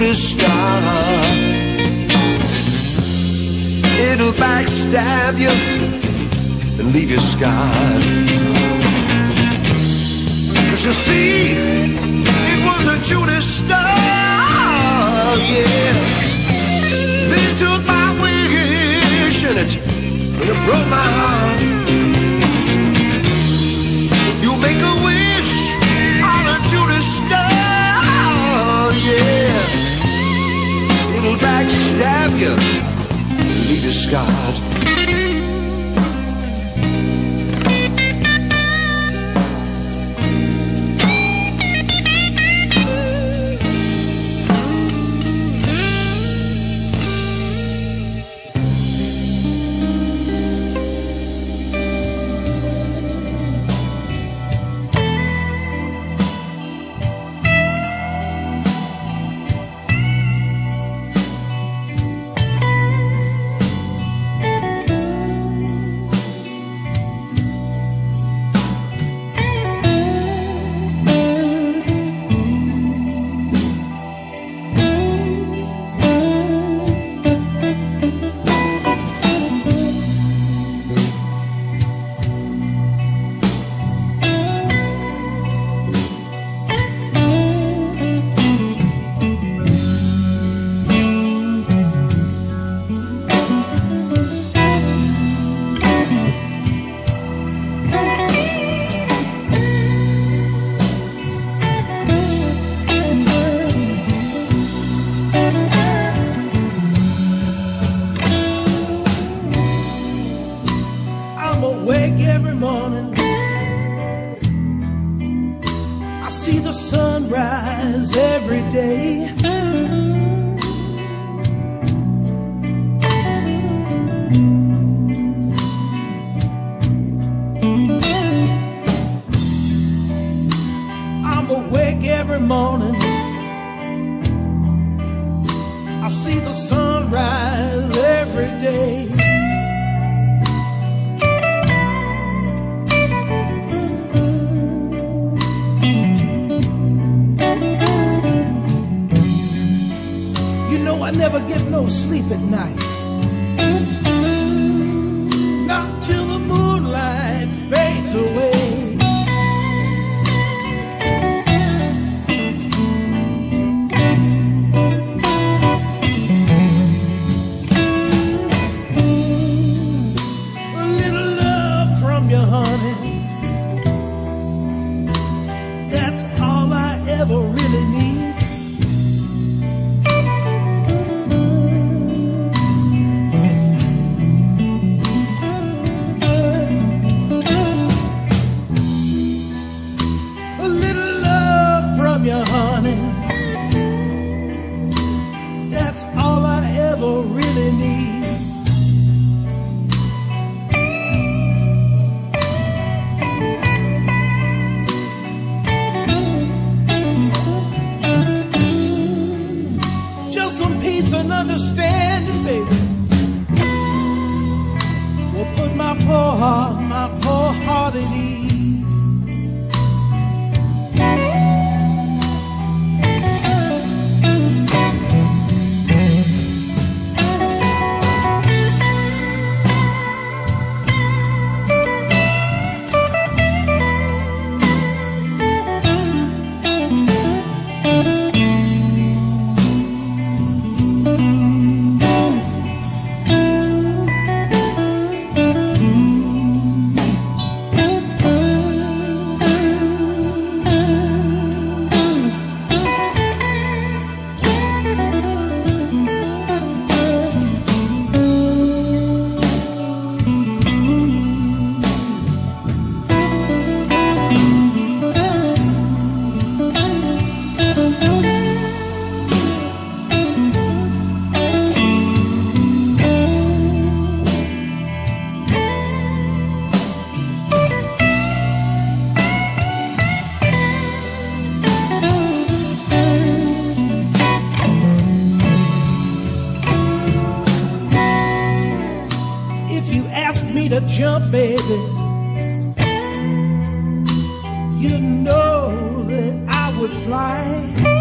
star. It'll backstab you and leave you scarred. Cause you see, it was a Judas star, yeah. They took my wish and it leave every morning. I see the sunrise every day. I'm awake every morning. I see the sunrise You know I never get no sleep at night. Not till the moonlight fades away. My poor heart, my poor heart at ease. Me to jump, baby, you know that I would fly.